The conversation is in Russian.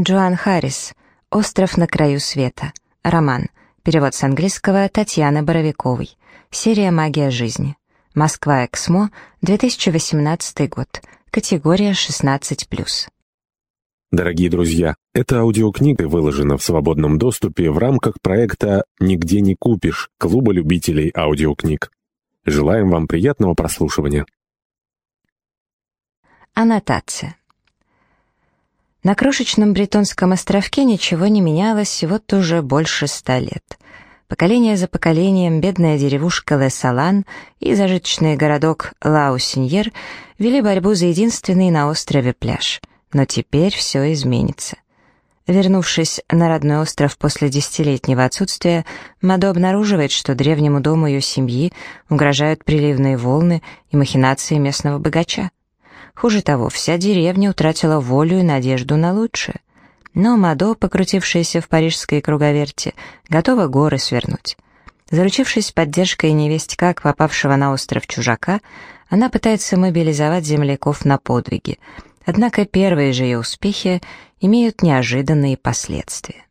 Джоан Харрис. «Остров на краю света». Роман. Перевод с английского Татьяны Боровиковой. Серия «Магия жизни». Москва, Эксмо, 2018 год. Категория 16+. Дорогие друзья, эта аудиокнига выложена в свободном доступе в рамках проекта «Нигде не купишь» Клуба любителей аудиокниг. Желаем вам приятного прослушивания. Аннотация. На крошечном бретонском островке ничего не менялось вот уже больше ста лет. Поколение за поколением бедная деревушка Ле-Салан и зажиточный городок Лаусиньер вели борьбу за единственный на острове пляж — но теперь все изменится. Вернувшись на родной остров после десятилетнего отсутствия, Мадо обнаруживает, что древнему дому ее семьи угрожают приливные волны и махинации местного богача. Хуже того, вся деревня утратила волю и надежду на лучшее. Но Мадо, покрутившаяся в парижской круговерти, готова горы свернуть. Заручившись поддержкой невесть как попавшего на остров чужака, она пытается мобилизовать земляков на подвиги — Однако первые же ее успехи имеют неожиданные последствия.